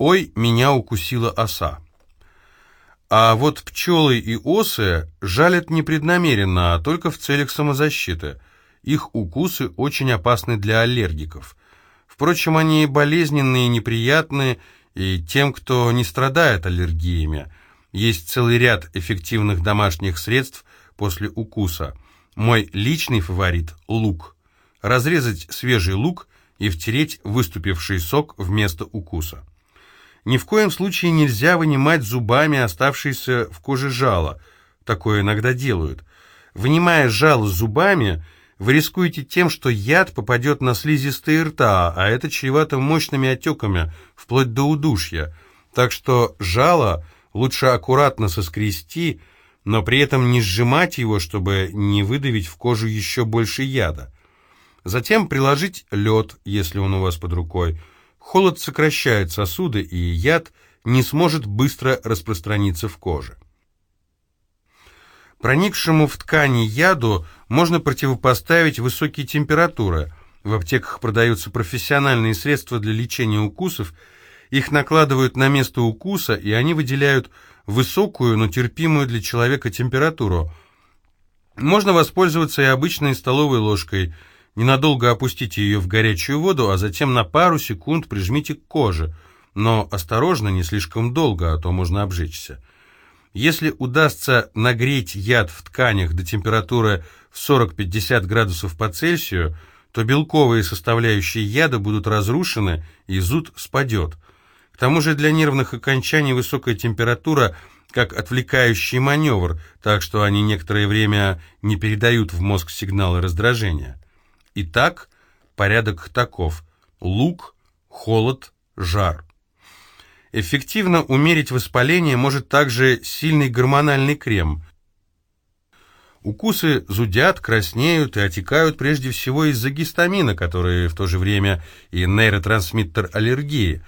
«Ой, меня укусила оса». А вот пчелы и осы жалят непреднамеренно, а только в целях самозащиты. Их укусы очень опасны для аллергиков. Впрочем, они болезненные, неприятные и тем, кто не страдает аллергиями. Есть целый ряд эффективных домашних средств после укуса. Мой личный фаворит – лук. Разрезать свежий лук и втереть выступивший сок вместо укуса. Ни в коем случае нельзя вынимать зубами оставшиеся в коже жало. Такое иногда делают. Вынимая жало зубами, вы рискуете тем, что яд попадет на слизистые рта, а это чревато мощными отеками, вплоть до удушья. Так что жало лучше аккуратно соскрести, но при этом не сжимать его, чтобы не выдавить в кожу еще больше яда. Затем приложить лед, если он у вас под рукой, Холод сокращает сосуды, и яд не сможет быстро распространиться в коже. Проникшему в ткани яду можно противопоставить высокие температуры. В аптеках продаются профессиональные средства для лечения укусов. Их накладывают на место укуса, и они выделяют высокую, но терпимую для человека температуру. Можно воспользоваться и обычной столовой ложкой – Ненадолго опустите ее в горячую воду, а затем на пару секунд прижмите к коже. Но осторожно, не слишком долго, а то можно обжечься. Если удастся нагреть яд в тканях до температуры в 40-50 градусов по Цельсию, то белковые составляющие яда будут разрушены, и зуд спадет. К тому же для нервных окончаний высокая температура как отвлекающий маневр, так что они некоторое время не передают в мозг сигналы раздражения. Итак, порядок таков. Лук, холод, жар. Эффективно умерить воспаление может также сильный гормональный крем. Укусы зудят, краснеют и отекают прежде всего из-за гистамина, который в то же время и нейротрансмиттер аллергии.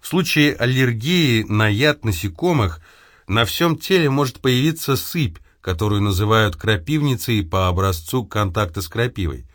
В случае аллергии на яд насекомых на всем теле может появиться сыпь, которую называют крапивницей по образцу контакта с крапивой.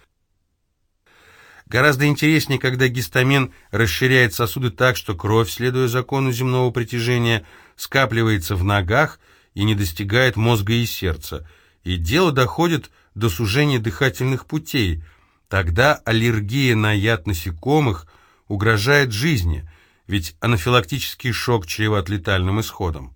Гораздо интереснее, когда гистамин расширяет сосуды так, что кровь, следуя закону земного притяжения, скапливается в ногах и не достигает мозга и сердца. И дело доходит до сужения дыхательных путей. Тогда аллергия на яд насекомых угрожает жизни, ведь анафилактический шок чреват летальным исходом.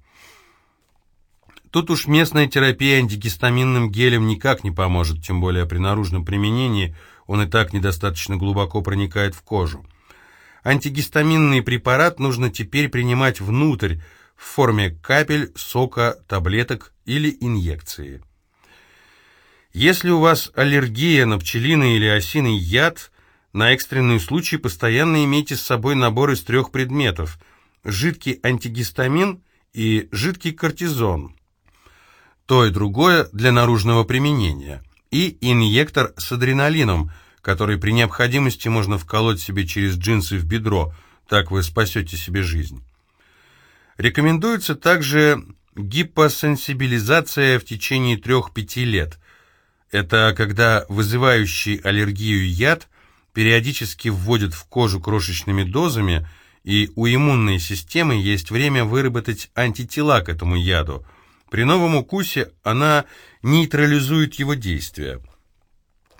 Тут уж местная терапия антигистаминным гелем никак не поможет, тем более при наружном применении – он и так недостаточно глубоко проникает в кожу. Антигистаминный препарат нужно теперь принимать внутрь, в форме капель, сока, таблеток или инъекции. Если у вас аллергия на пчелиный или осиный яд, на экстренный случай постоянно имейте с собой набор из трех предметов – жидкий антигистамин и жидкий кортизон. То и другое для наружного применения – и инъектор с адреналином, который при необходимости можно вколоть себе через джинсы в бедро, так вы спасете себе жизнь. Рекомендуется также гипосенсибилизация в течение 3-5 лет. Это когда вызывающий аллергию яд периодически вводят в кожу крошечными дозами, и у иммунной системы есть время выработать антитела к этому яду – при новом укусе она нейтрализует его действие.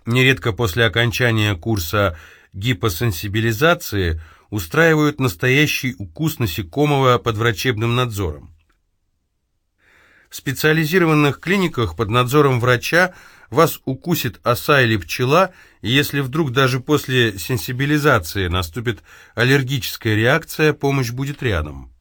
Нередко после окончания курса гипосенсибилизации устраивают настоящий укус насекомого под врачебным надзором. В специализированных клиниках под надзором врача вас укусит оса или пчела, и если вдруг даже после сенсибилизации наступит аллергическая реакция, помощь будет рядом.